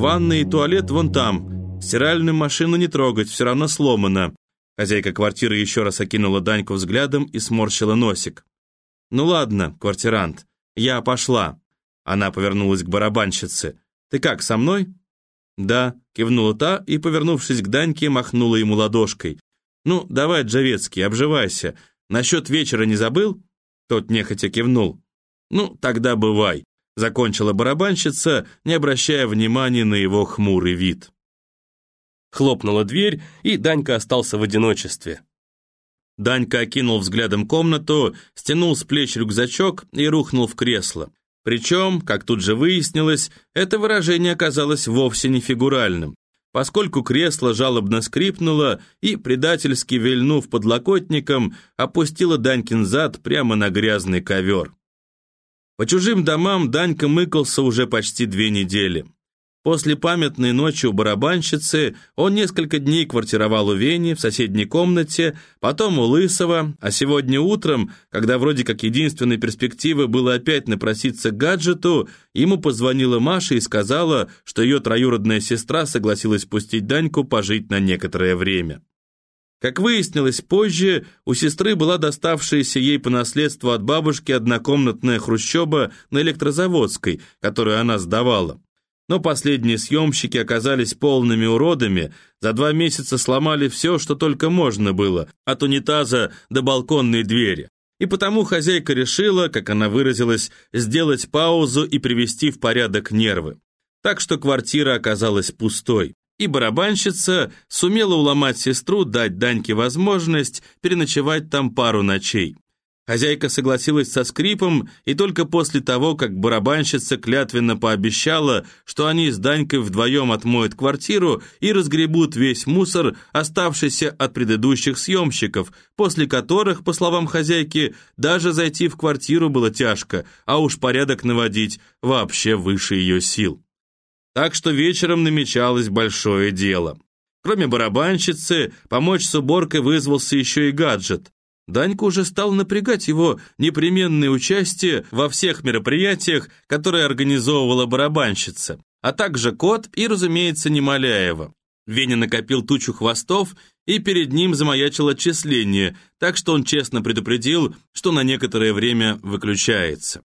Ванна и туалет вон там. Стиральную машину не трогать, все равно сломана». Хозяйка квартиры еще раз окинула Даньку взглядом и сморщила носик. «Ну ладно, квартирант, я пошла». Она повернулась к барабанщице. «Ты как, со мной?» «Да», — кивнула та и, повернувшись к Даньке, махнула ему ладошкой. «Ну, давай, Джавецкий, обживайся. Насчет вечера не забыл?» Тот нехотя кивнул. «Ну, тогда бывай», — закончила барабанщица, не обращая внимания на его хмурый вид. Хлопнула дверь, и Данька остался в одиночестве. Данька окинул взглядом комнату, стянул с плеч рюкзачок и рухнул в кресло. Причем, как тут же выяснилось, это выражение оказалось вовсе не фигуральным, поскольку кресло жалобно скрипнуло и, предательски вильнув подлокотником, опустило Данькин зад прямо на грязный ковер. По чужим домам Данька мыкался уже почти две недели. После памятной ночи у барабанщицы он несколько дней квартировал у Вени в соседней комнате, потом у Лысого, а сегодня утром, когда вроде как единственной перспективы было опять напроситься к гаджету, ему позвонила Маша и сказала, что ее троюродная сестра согласилась пустить Даньку пожить на некоторое время. Как выяснилось позже, у сестры была доставшаяся ей по наследству от бабушки однокомнатная хрущоба на электрозаводской, которую она сдавала. Но последние съемщики оказались полными уродами, за два месяца сломали все, что только можно было, от унитаза до балконной двери. И потому хозяйка решила, как она выразилась, сделать паузу и привести в порядок нервы. Так что квартира оказалась пустой. И барабанщица сумела уломать сестру дать Даньке возможность переночевать там пару ночей. Хозяйка согласилась со скрипом, и только после того, как барабанщица клятвенно пообещала, что они с Данькой вдвоем отмоют квартиру и разгребут весь мусор, оставшийся от предыдущих съемщиков, после которых, по словам хозяйки, даже зайти в квартиру было тяжко, а уж порядок наводить вообще выше ее сил. Так что вечером намечалось большое дело. Кроме барабанщицы, помочь с уборкой вызвался еще и гаджет. Данька уже стал напрягать его непременное участие во всех мероприятиях, которые организовывала барабанщица, а также кот и, разумеется, Немоляева. Веня накопил тучу хвостов, и перед ним замаячило отчисление, так что он честно предупредил, что на некоторое время выключается.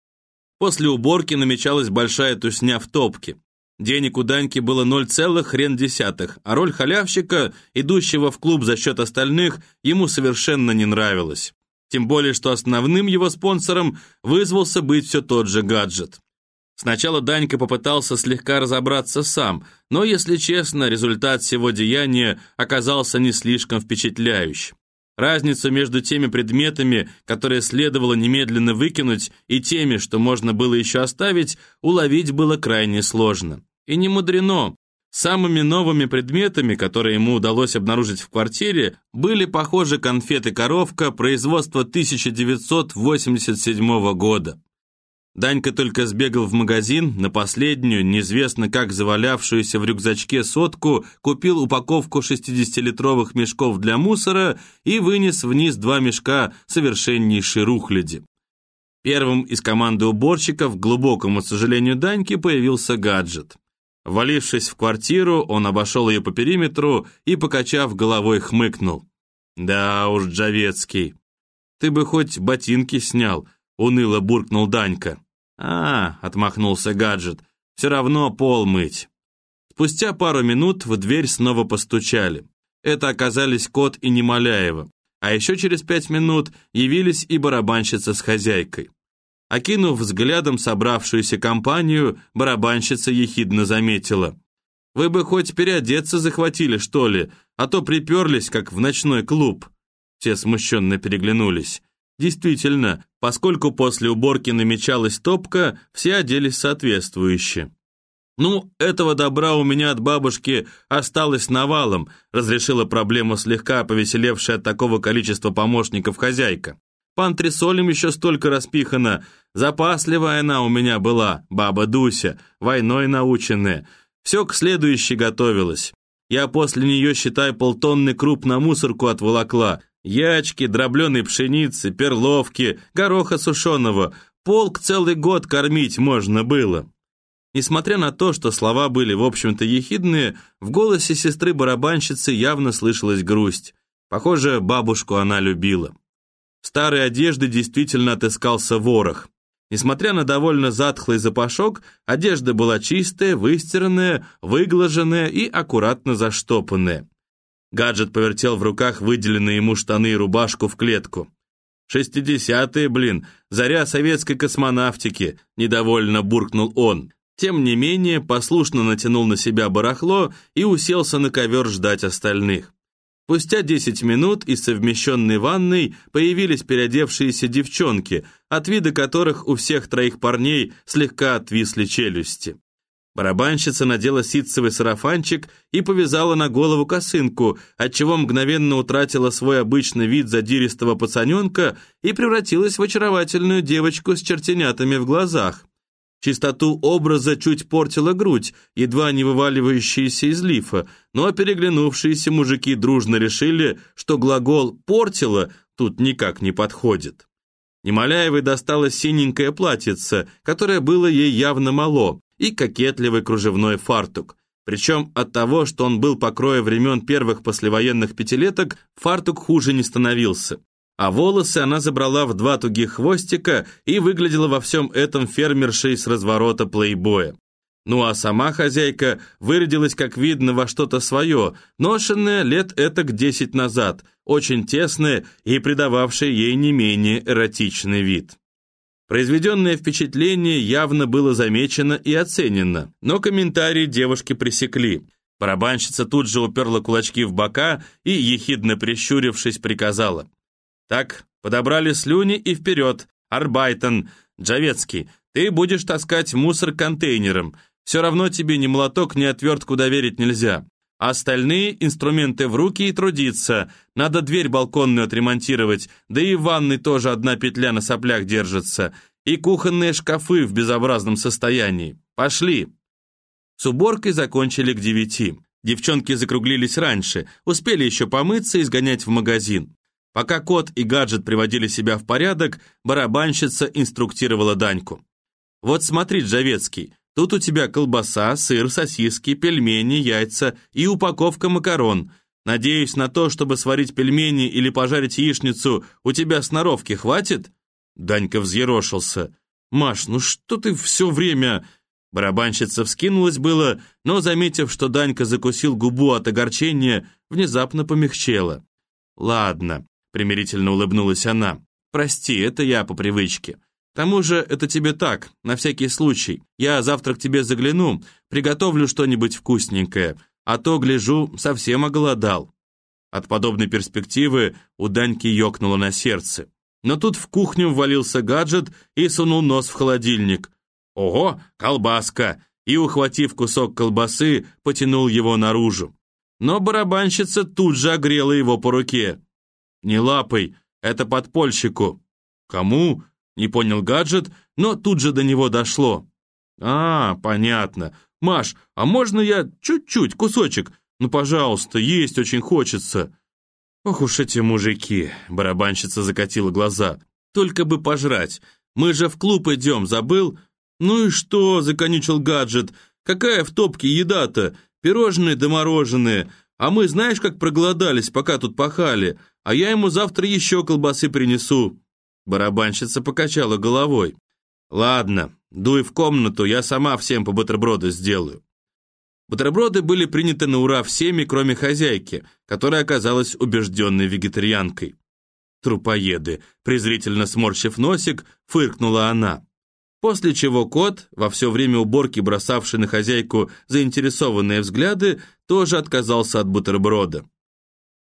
После уборки намечалась большая тусня в топке. Денег у Даньки было ноль целых хрен десятых, а роль халявщика, идущего в клуб за счет остальных, ему совершенно не нравилась. Тем более, что основным его спонсором вызвался быть все тот же гаджет. Сначала Данька попытался слегка разобраться сам, но, если честно, результат всего деяния оказался не слишком впечатляющим. Разницу между теми предметами, которые следовало немедленно выкинуть, и теми, что можно было еще оставить, уловить было крайне сложно. И не мудрено. Самыми новыми предметами, которые ему удалось обнаружить в квартире, были, похоже, конфеты-коровка производства 1987 года. Данька только сбегал в магазин, на последнюю, неизвестно как завалявшуюся в рюкзачке сотку, купил упаковку 60-литровых мешков для мусора и вынес вниз два мешка совершеннейшей рухляди. Первым из команды уборщиков, к глубокому сожалению Даньки, появился гаджет. Валившись в квартиру, он обошел ее по периметру и, покачав головой, хмыкнул. «Да уж, Джавецкий, ты бы хоть ботинки снял», — уныло буркнул Данька. «А, — отмахнулся гаджет, — все равно пол мыть». Спустя пару минут в дверь снова постучали. Это оказались кот и Немоляева. А еще через пять минут явились и барабанщица с хозяйкой. Окинув взглядом собравшуюся компанию, барабанщица ехидно заметила. «Вы бы хоть переодеться захватили, что ли, а то приперлись, как в ночной клуб». Все смущенно переглянулись. Действительно, поскольку после уборки намечалась топка, все оделись соответствующе. «Ну, этого добра у меня от бабушки осталось навалом», разрешила проблему слегка повеселевшая от такого количества помощников хозяйка. «По антресолям еще столько распихано. Запасливая она у меня была, баба Дуся, войной наученная. Все к следующей готовилась. Я после нее, считай, полтонны круп на мусорку отволокла. Ячки, дробленой пшеницы, перловки, гороха сушеного. Полк целый год кормить можно было. Несмотря на то, что слова были, в общем-то, ехидные, в голосе сестры-барабанщицы явно слышалась грусть. Похоже, бабушку она любила. В старой одежды действительно отыскался ворох. Несмотря на довольно затхлый запашок, одежда была чистая, выстиранная, выглаженная и аккуратно заштопанная. Гаджет повертел в руках выделенные ему штаны и рубашку в клетку. «Шестидесятые, блин, заря советской космонавтики», — недовольно буркнул он. Тем не менее, послушно натянул на себя барахло и уселся на ковер ждать остальных. Спустя 10 минут из совмещенной ванной появились переодевшиеся девчонки, от вида которых у всех троих парней слегка отвисли челюсти. Барабанщица надела ситцевый сарафанчик и повязала на голову косынку, отчего мгновенно утратила свой обычный вид задиристого пацаненка и превратилась в очаровательную девочку с чертенятами в глазах. Чистоту образа чуть портила грудь, едва не вываливающаяся из лифа, но переглянувшиеся мужики дружно решили, что глагол «портила» тут никак не подходит. Немоляевой досталось синенькое платьице, которое было ей явно мало, и кокетливый кружевной фартук. Причем от того, что он был покроя времен первых послевоенных пятилеток, фартук хуже не становился а волосы она забрала в два тугих хвостика и выглядела во всем этом фермершей с разворота плейбоя. Ну а сама хозяйка вырядилась, как видно, во что-то свое, ношенное лет этак десять назад, очень тесное и придававшее ей не менее эротичный вид. Произведенное впечатление явно было замечено и оценено, но комментарии девушки пресекли. Барабанщица тут же уперла кулачки в бока и, ехидно прищурившись, приказала. Так, подобрали слюни и вперед. Арбайтон, Джавецкий, ты будешь таскать мусор контейнером. Все равно тебе ни молоток, ни отвертку доверить нельзя. Остальные инструменты в руки и трудиться. Надо дверь балконную отремонтировать, да и в ванной тоже одна петля на соплях держится. И кухонные шкафы в безобразном состоянии. Пошли. С уборкой закончили к девяти. Девчонки закруглились раньше, успели еще помыться и сгонять в магазин. Пока кот и гаджет приводили себя в порядок, барабанщица инструктировала Даньку. «Вот смотри, Джавецкий, тут у тебя колбаса, сыр, сосиски, пельмени, яйца и упаковка макарон. Надеюсь на то, чтобы сварить пельмени или пожарить яичницу, у тебя сноровки хватит?» Данька взъерошился. «Маш, ну что ты все время...» Барабанщица вскинулась было, но, заметив, что Данька закусил губу от огорчения, внезапно помягчела. «Ладно, примирительно улыбнулась она. «Прости, это я по привычке. Тому же это тебе так, на всякий случай. Я завтра к тебе загляну, приготовлю что-нибудь вкусненькое, а то, гляжу, совсем оголодал». От подобной перспективы у Даньки ёкнуло на сердце. Но тут в кухню ввалился гаджет и сунул нос в холодильник. «Ого, колбаска!» и, ухватив кусок колбасы, потянул его наружу. Но барабанщица тут же огрела его по руке. «Не лапой, это подпольщику». «Кому?» — не понял гаджет, но тут же до него дошло. «А, понятно. Маш, а можно я чуть-чуть, кусочек? Ну, пожалуйста, есть очень хочется». «Ох уж эти мужики!» — барабанщица закатила глаза. «Только бы пожрать. Мы же в клуб идем, забыл?» «Ну и что?» — законючил гаджет. «Какая в топке еда-то? Пирожные да мороженые. А мы знаешь, как проголодались, пока тут пахали? а я ему завтра еще колбасы принесу». Барабанщица покачала головой. «Ладно, дуй в комнату, я сама всем по бутерброду сделаю». Бутерброды были приняты на ура всеми, кроме хозяйки, которая оказалась убежденной вегетарианкой. «Трупоеды», презрительно сморщив носик, фыркнула она. После чего кот, во все время уборки бросавший на хозяйку заинтересованные взгляды, тоже отказался от бутерброда.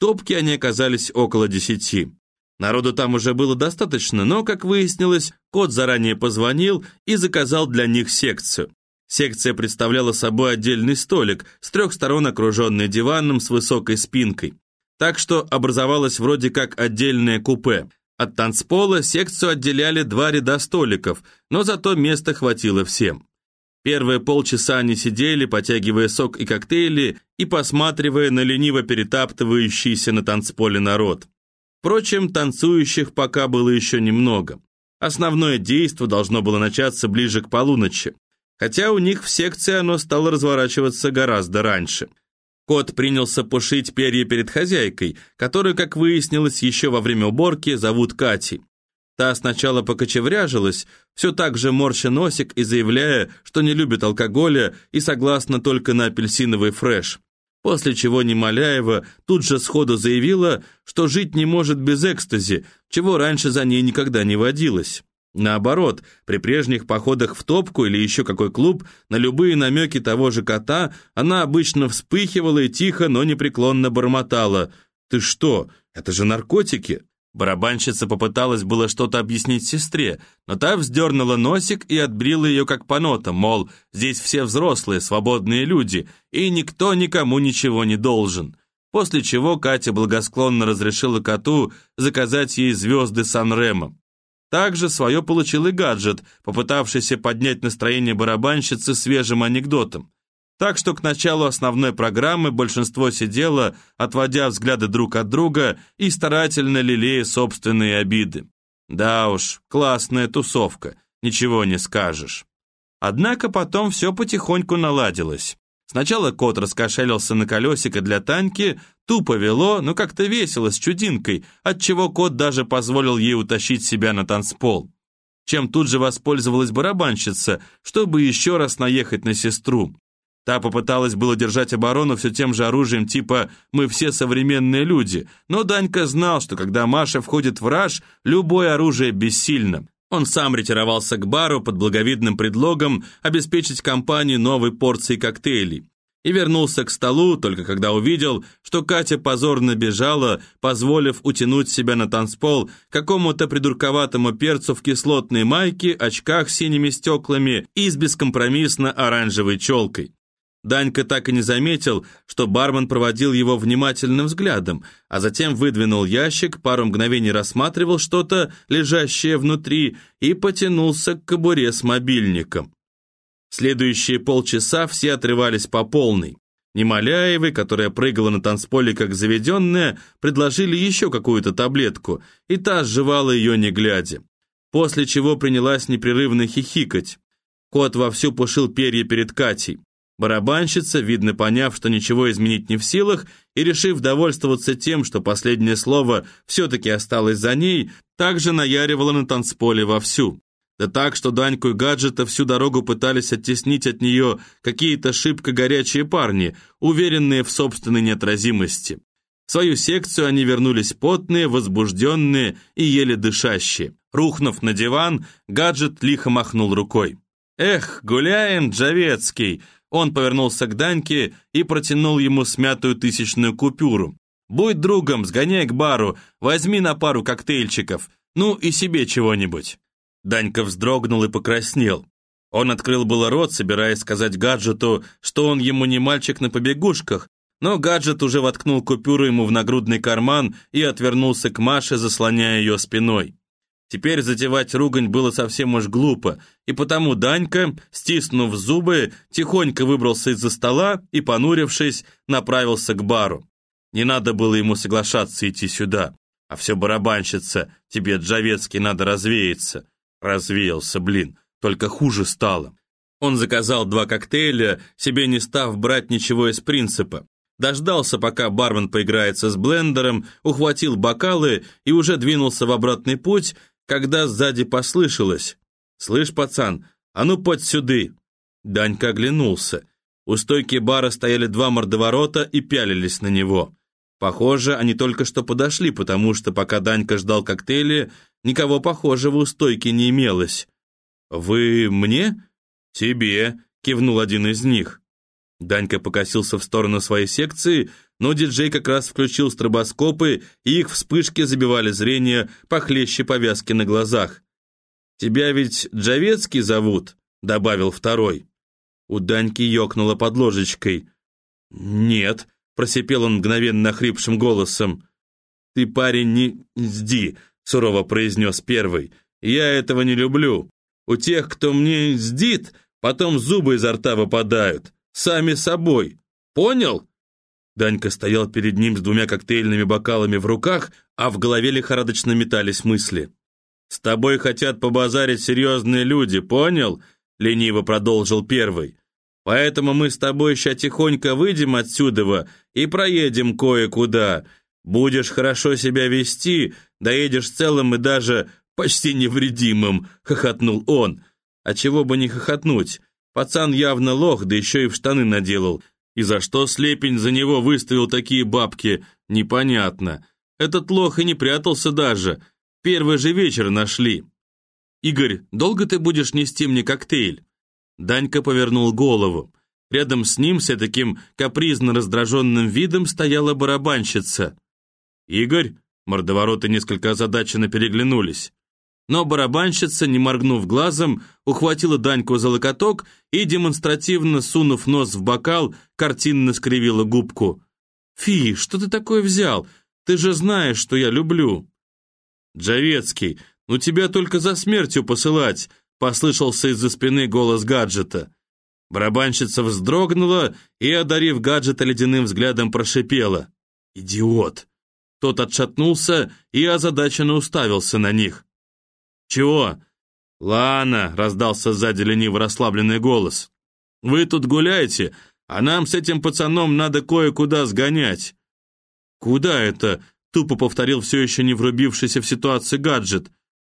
Топки они оказались около десяти. Народу там уже было достаточно, но, как выяснилось, кот заранее позвонил и заказал для них секцию. Секция представляла собой отдельный столик, с трех сторон окруженный диваном с высокой спинкой. Так что образовалось вроде как отдельное купе. От танцпола секцию отделяли два ряда столиков, но зато места хватило всем. Первые полчаса они сидели, потягивая сок и коктейли и посматривая на лениво перетаптывающийся на танцполе народ. Впрочем, танцующих пока было еще немного. Основное действо должно было начаться ближе к полуночи. хотя у них в секции оно стало разворачиваться гораздо раньше. Кот принялся пушить перья перед хозяйкой, которую, как выяснилось, еще во время уборки зовут Катей. Та сначала покочевряжилась, все так же морща носик и заявляя, что не любит алкоголя и согласна только на апельсиновый фреш. После чего Немоляева тут же сходу заявила, что жить не может без экстази, чего раньше за ней никогда не водилось. Наоборот, при прежних походах в топку или еще какой клуб, на любые намеки того же кота она обычно вспыхивала и тихо, но непреклонно бормотала. «Ты что? Это же наркотики!» Барабанщица попыталась было что-то объяснить сестре, но та вздернула носик и отбрила ее как по нотам, мол, здесь все взрослые, свободные люди, и никто никому ничего не должен. После чего Катя благосклонно разрешила коту заказать ей звезды Сан-Ремо. Также свое получил и гаджет, попытавшийся поднять настроение барабанщицы свежим анекдотом. Так что к началу основной программы большинство сидело, отводя взгляды друг от друга и старательно лелея собственные обиды. Да уж, классная тусовка, ничего не скажешь. Однако потом все потихоньку наладилось. Сначала кот раскошелился на колесико для Таньки, тупо вело, но как-то весело, с чудинкой, отчего кот даже позволил ей утащить себя на танцпол. Чем тут же воспользовалась барабанщица, чтобы еще раз наехать на сестру. Та попыталась было держать оборону все тем же оружием типа «мы все современные люди», но Данька знал, что когда Маша входит в раж, любое оружие бессильно. Он сам ретировался к бару под благовидным предлогом обеспечить компании новой порции коктейлей и вернулся к столу, только когда увидел, что Катя позорно бежала, позволив утянуть себя на танцпол какому-то придурковатому перцу в кислотной майке, очках с синими стеклами и с бескомпромиссно оранжевой челкой. Данька так и не заметил, что бармен проводил его внимательным взглядом, а затем выдвинул ящик, пару мгновений рассматривал что-то, лежащее внутри, и потянулся к кобуре с мобильником. Следующие полчаса все отрывались по полной. Немоляевой, которая прыгала на танцполе как заведенная, предложили еще какую-то таблетку, и та сживала ее не глядя. После чего принялась непрерывно хихикать. Кот вовсю пушил перья перед Катей. Барабанщица, видно поняв, что ничего изменить не в силах, и решив довольствоваться тем, что последнее слово все-таки осталось за ней, также наяривала на танцполе вовсю. Да так, что Даньку и гаджета всю дорогу пытались оттеснить от нее какие-то шибко горячие парни, уверенные в собственной неотразимости. В свою секцию они вернулись потные, возбужденные и еле дышащие. Рухнув на диван, гаджет лихо махнул рукой. «Эх, гуляем, Джавецкий!» Он повернулся к Даньке и протянул ему смятую тысячную купюру. «Будь другом, сгоняй к бару, возьми на пару коктейльчиков, ну и себе чего-нибудь». Данька вздрогнул и покраснел. Он открыл было рот, собираясь сказать гаджету, что он ему не мальчик на побегушках, но гаджет уже воткнул купюру ему в нагрудный карман и отвернулся к Маше, заслоняя ее спиной. Теперь затевать ругань было совсем уж глупо, и потому Данька, стиснув зубы, тихонько выбрался из-за стола и, понурившись, направился к бару. Не надо было ему соглашаться идти сюда. А все барабанщица, тебе, Джавецкий, надо развеяться. Развеялся, блин, только хуже стало. Он заказал два коктейля, себе не став брать ничего из принципа. Дождался, пока бармен поиграется с блендером, ухватил бокалы и уже двинулся в обратный путь, когда сзади послышалось «Слышь, пацан, а ну подь сюды!» Данька оглянулся. У стойки бара стояли два мордоворота и пялились на него. Похоже, они только что подошли, потому что пока Данька ждал коктейли, никого похожего у стойки не имелось. «Вы мне?» «Тебе», — кивнул один из них. Данька покосился в сторону своей секции, но диджей как раз включил стробоскопы, и их вспышки забивали зрение похлеще повязки на глазах. «Тебя ведь Джавецкий зовут?» — добавил второй. У Даньки ёкнуло под ложечкой. «Нет», — просипел он мгновенно хрипшим голосом. «Ты, парень, не сди», — сурово произнес первый. «Я этого не люблю. У тех, кто мне сдит, потом зубы изо рта выпадают. Сами собой. Понял?» Данька стоял перед ним с двумя коктейльными бокалами в руках, а в голове лихорадочно метались мысли. «С тобой хотят побазарить серьезные люди, понял? — лениво продолжил первый. «Поэтому мы с тобой ща тихонько выйдем отсюда и проедем кое-куда. Будешь хорошо себя вести, доедешь целым и даже почти невредимым», — хохотнул он. «А чего бы не хохотнуть? Пацан явно лох, да еще и в штаны наделал. И за что Слепень за него выставил такие бабки, непонятно. Этот лох и не прятался даже. Первый же вечер нашли. «Игорь, долго ты будешь нести мне коктейль?» Данька повернул голову. Рядом с ним, с таким капризно раздраженным видом, стояла барабанщица. «Игорь?» Мордовороты несколько озадаченно переглянулись. Но барабанщица, не моргнув глазом, ухватила Даньку за локоток и, демонстративно сунув нос в бокал, картинно скривила губку. «Фи, что ты такое взял? Ты же знаешь, что я люблю!» «Джавецкий, ну тебя только за смертью посылать!» послышался из-за спины голос гаджета. Барабанщица вздрогнула и, одарив гаджета ледяным взглядом, прошипела. «Идиот!» Тот отшатнулся и озадаченно уставился на них. «Чего?» «Ладно», — раздался сзади лениво расслабленный голос. «Вы тут гуляете, а нам с этим пацаном надо кое-куда сгонять». «Куда это?» — тупо повторил все еще не врубившийся в ситуацию гаджет.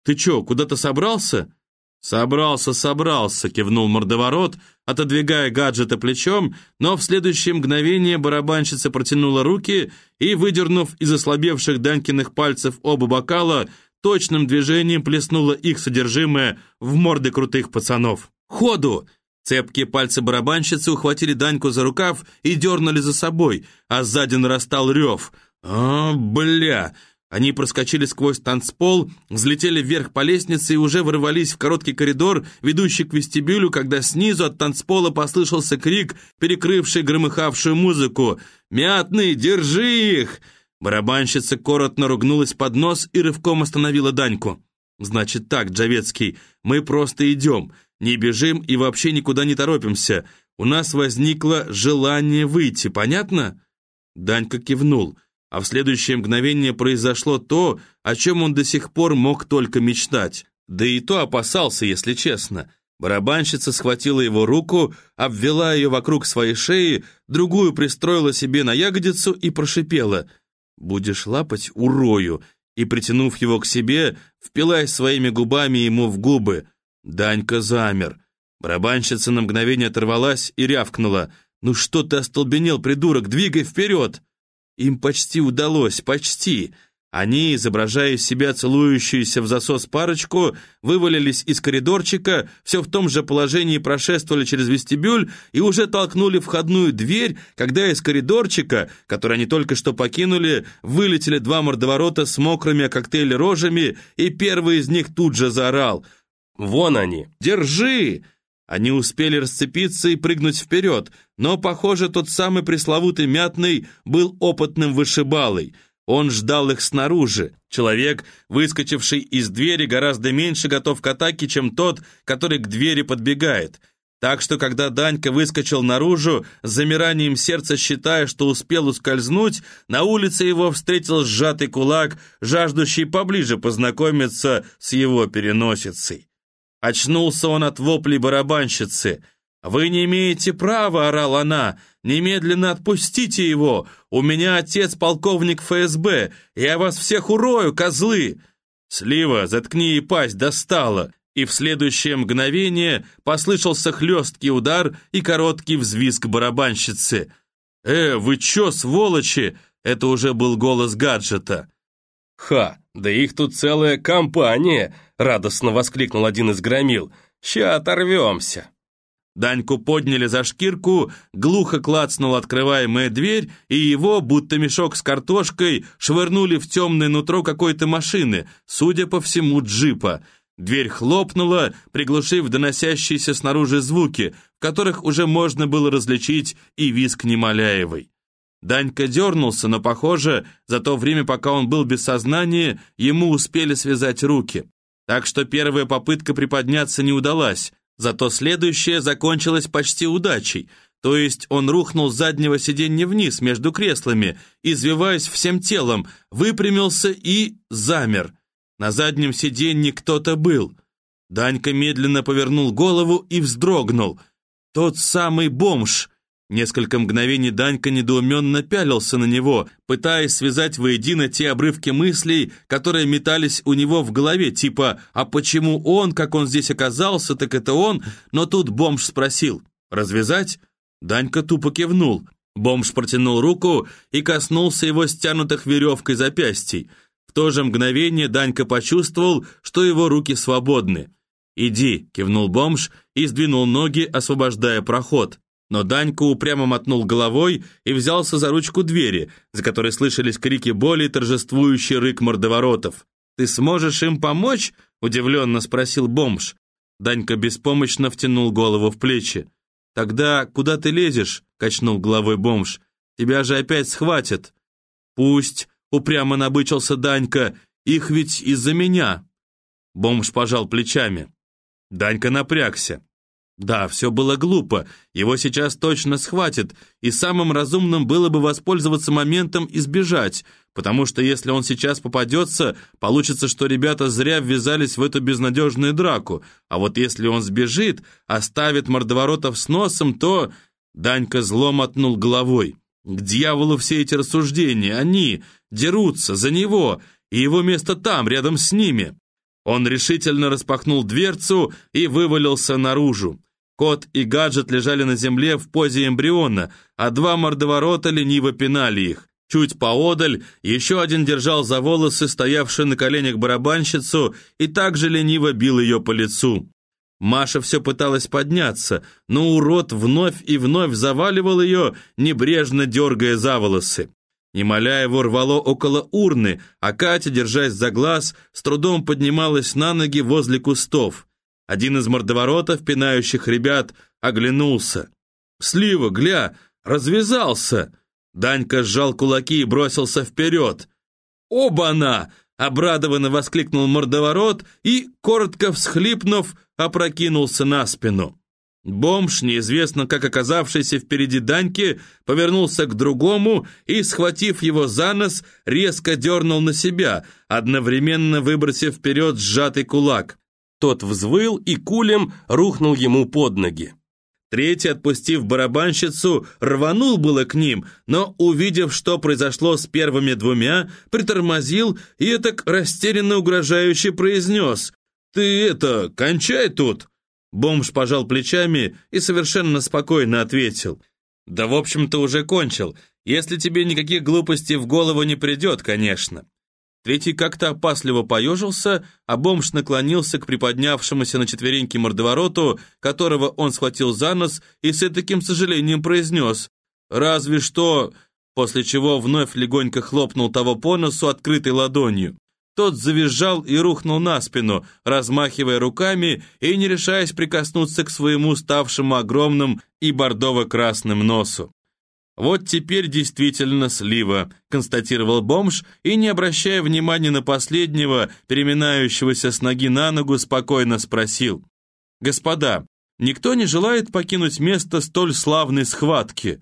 «Ты че, куда-то собрался?» «Собрался, собрался», — кивнул мордоворот, отодвигая гаджета плечом, но в следующее мгновение барабанщица протянула руки и, выдернув из ослабевших Данькиных пальцев оба бокала, точным движением плеснула их содержимое в морды крутых пацанов. «Ходу!» Цепкие пальцы барабанщицы ухватили Даньку за рукав и дернули за собой, а сзади нарастал рев. «А, бля!» Они проскочили сквозь танцпол, взлетели вверх по лестнице и уже ворвались в короткий коридор, ведущий к вестибюлю, когда снизу от танцпола послышался крик, перекрывший громыхавшую музыку. «Мятный, держи их!» Барабанщица коротко ругнулась под нос и рывком остановила Даньку. «Значит так, Джавецкий, мы просто идем, не бежим и вообще никуда не торопимся. У нас возникло желание выйти, понятно?» Данька кивнул, а в следующее мгновение произошло то, о чем он до сих пор мог только мечтать. Да и то опасался, если честно. Барабанщица схватила его руку, обвела ее вокруг своей шеи, другую пристроила себе на ягодицу и прошипела — будешь лапать, урою!» И, притянув его к себе, впилась своими губами ему в губы. Данька замер. Барабанщица на мгновение оторвалась и рявкнула. «Ну что ты остолбенел, придурок, двигай вперед!» Им почти удалось, почти. Они, изображая из себя целующуюся в засос парочку, вывалились из коридорчика, все в том же положении прошествовали через вестибюль и уже толкнули входную дверь, когда из коридорчика, который они только что покинули, вылетели два мордоворота с мокрыми коктейли рожами, и первый из них тут же заорал. «Вон они! Держи!» Они успели расцепиться и прыгнуть вперед, но, похоже, тот самый пресловутый Мятный был опытным вышибалой — он ждал их снаружи. Человек, выскочивший из двери, гораздо меньше готов к атаке, чем тот, который к двери подбегает. Так что, когда Данька выскочил наружу, с замиранием сердца считая, что успел ускользнуть, на улице его встретил сжатый кулак, жаждущий поближе познакомиться с его переносицей. Очнулся он от воплей барабанщицы — «Вы не имеете права!» — орал она. «Немедленно отпустите его! У меня отец полковник ФСБ! Я вас всех урою, козлы!» «Слива, заткни и пасть, достала!» И в следующее мгновение послышался хлесткий удар и короткий взвизг барабанщицы. «Э, вы чё, сволочи?» — это уже был голос гаджета. «Ха, да их тут целая компания!» — радостно воскликнул один из громил. «Ща оторвемся!» Даньку подняли за шкирку, глухо клацнула открываемая дверь, и его, будто мешок с картошкой, швырнули в темное нутро какой-то машины, судя по всему, джипа. Дверь хлопнула, приглушив доносящиеся снаружи звуки, в которых уже можно было различить и виск Немоляевой. Данька дернулся, но, похоже, за то время, пока он был без сознания, ему успели связать руки. Так что первая попытка приподняться не удалась. Зато следующее закончилось почти удачей, то есть он рухнул с заднего сиденья вниз между креслами, извиваясь всем телом, выпрямился и замер. На заднем сиденье кто-то был. Данька медленно повернул голову и вздрогнул. Тот самый бомж. Несколько мгновений Данька недоуменно пялился на него, пытаясь связать воедино те обрывки мыслей, которые метались у него в голове, типа «А почему он, как он здесь оказался, так это он?» Но тут бомж спросил «Развязать?» Данька тупо кивнул. Бомж протянул руку и коснулся его стянутых веревкой запястий. В то же мгновение Данька почувствовал, что его руки свободны. «Иди», — кивнул бомж и сдвинул ноги, освобождая проход. Но Данька упрямо мотнул головой и взялся за ручку двери, за которой слышались крики боли и торжествующий рык мордоворотов. «Ты сможешь им помочь?» — удивленно спросил бомж. Данька беспомощно втянул голову в плечи. «Тогда куда ты лезешь?» — качнул головой бомж. «Тебя же опять схватят». «Пусть», — упрямо набычился Данька, — «их ведь из-за меня». Бомж пожал плечами. Данька напрягся. Да, все было глупо, его сейчас точно схватят, и самым разумным было бы воспользоваться моментом и сбежать, потому что если он сейчас попадется, получится, что ребята зря ввязались в эту безнадежную драку, а вот если он сбежит, оставит мордоворотов с носом, то... Данька зло мотнул головой. К дьяволу все эти рассуждения, они дерутся за него, и его место там, рядом с ними. Он решительно распахнул дверцу и вывалился наружу. Кот и гаджет лежали на земле в позе эмбриона, а два мордоворота лениво пинали их. Чуть поодаль еще один держал за волосы стоявшую на коленях барабанщицу и также лениво бил ее по лицу. Маша все пыталась подняться, но урод вновь и вновь заваливал ее, небрежно дергая за волосы. Немоляево рвало около урны, а Катя, держась за глаз, с трудом поднималась на ноги возле кустов. Один из мордоворотов, пинающих ребят, оглянулся. «Слива, гля, развязался!» Данька сжал кулаки и бросился вперед. «Оба-на!» — обрадованно воскликнул мордоворот и, коротко всхлипнув, опрокинулся на спину. Бомж, неизвестно как оказавшийся впереди Даньки, повернулся к другому и, схватив его за нос, резко дернул на себя, одновременно выбросив вперед сжатый кулак. Тот взвыл и кулем рухнул ему под ноги. Третий, отпустив барабанщицу, рванул было к ним, но, увидев, что произошло с первыми двумя, притормозил и так растерянно угрожающе произнес «Ты это, кончай тут!» Бомж пожал плечами и совершенно спокойно ответил. «Да, в общем-то, уже кончил, если тебе никаких глупостей в голову не придет, конечно». Третий как-то опасливо поежился, а бомж наклонился к приподнявшемуся на четвереньки мордовороту, которого он схватил за нос и с таким сожалением произнес «Разве что...» после чего вновь легонько хлопнул того по носу открытой ладонью. Тот завизжал и рухнул на спину, размахивая руками и не решаясь прикоснуться к своему ставшему огромным и бордово-красным носу. «Вот теперь действительно слива», — констатировал бомж и, не обращая внимания на последнего, переминающегося с ноги на ногу, спокойно спросил. «Господа, никто не желает покинуть место столь славной схватки?»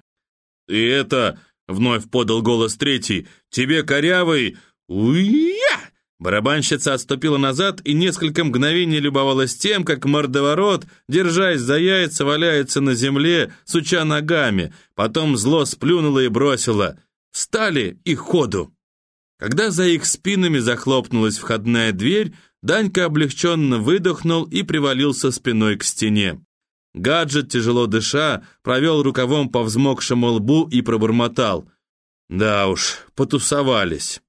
«И это...» — вновь подал голос третий. «Тебе, корявый...» «Уя!» Барабанщица отступила назад и несколько мгновений любовалась тем, как мордоворот, держась за яйца, валяется на земле, суча ногами. Потом зло сплюнула и бросила. «Встали и ходу!» Когда за их спинами захлопнулась входная дверь, Данька облегченно выдохнул и привалился спиной к стене. Гаджет, тяжело дыша, провел рукавом по взмокшему лбу и пробормотал. «Да уж, потусовались».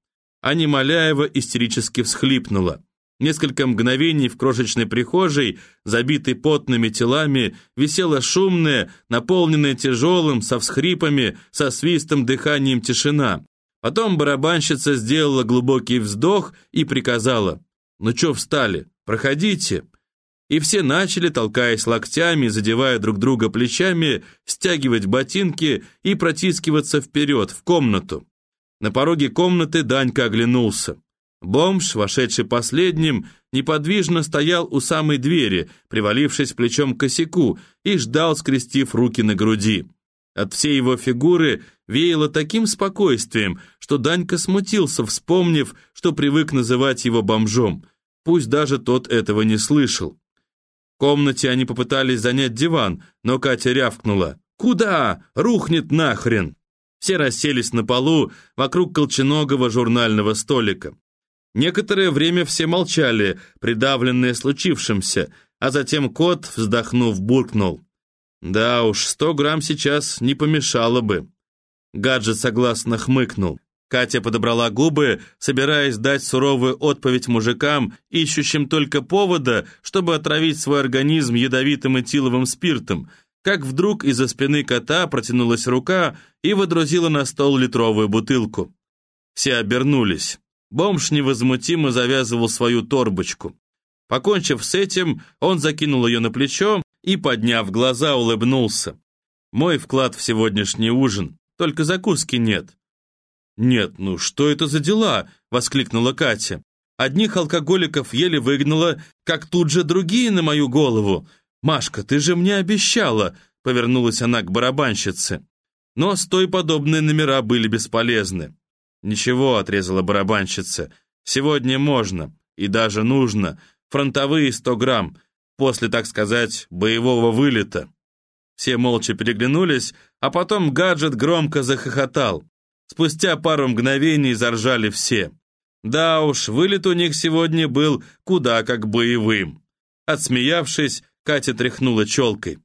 Аня Маляева истерически всхлипнула. Несколько мгновений в крошечной прихожей, забитой потными телами, висела шумная, наполненная тяжелым, со всхрипами, со свистом дыханием тишина. Потом барабанщица сделала глубокий вздох и приказала «Ну чё встали? Проходите!» И все начали, толкаясь локтями, задевая друг друга плечами, стягивать ботинки и протискиваться вперед, в комнату. На пороге комнаты Данька оглянулся. Бомж, вошедший последним, неподвижно стоял у самой двери, привалившись плечом к косяку, и ждал, скрестив руки на груди. От всей его фигуры веяло таким спокойствием, что Данька смутился, вспомнив, что привык называть его бомжом. Пусть даже тот этого не слышал. В комнате они попытались занять диван, но Катя рявкнула. «Куда? Рухнет нахрен!» Все расселись на полу вокруг колченогого журнального столика. Некоторое время все молчали, придавленные случившимся, а затем кот, вздохнув, буркнул. «Да уж, сто грамм сейчас не помешало бы». Гаджет согласно хмыкнул. Катя подобрала губы, собираясь дать суровую отповедь мужикам, ищущим только повода, чтобы отравить свой организм ядовитым этиловым спиртом, как вдруг из-за спины кота протянулась рука и водрузила на стол литровую бутылку. Все обернулись. Бомж невозмутимо завязывал свою торбочку. Покончив с этим, он закинул ее на плечо и, подняв глаза, улыбнулся. «Мой вклад в сегодняшний ужин, только закуски нет». «Нет, ну что это за дела?» — воскликнула Катя. «Одних алкоголиков еле выгнала, как тут же другие на мою голову. Машка, ты же мне обещала!» — повернулась она к барабанщице. Но с той подобные номера были бесполезны. «Ничего», — отрезала барабанщица, — «сегодня можно и даже нужно. Фронтовые сто грамм, после, так сказать, боевого вылета». Все молча переглянулись, а потом гаджет громко захохотал. Спустя пару мгновений заржали все. Да уж, вылет у них сегодня был куда как боевым. Отсмеявшись, Катя тряхнула челкой.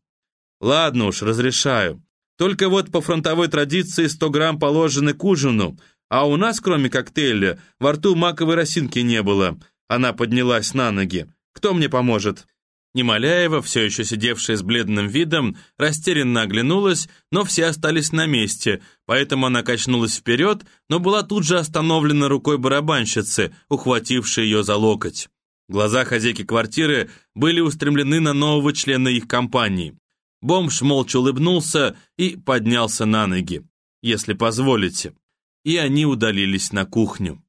«Ладно уж, разрешаю. Только вот по фронтовой традиции 100 грамм положены к ужину, а у нас, кроме коктейля, во рту маковой росинки не было». Она поднялась на ноги. «Кто мне поможет?» Немоляева, все еще сидевшая с бледным видом, растерянно оглянулась, но все остались на месте, поэтому она качнулась вперед, но была тут же остановлена рукой барабанщицы, ухватившей ее за локоть. Глаза хозяйки квартиры были устремлены на нового члена их компании. Бомж молча улыбнулся и поднялся на ноги. «Если позволите». И они удалились на кухню.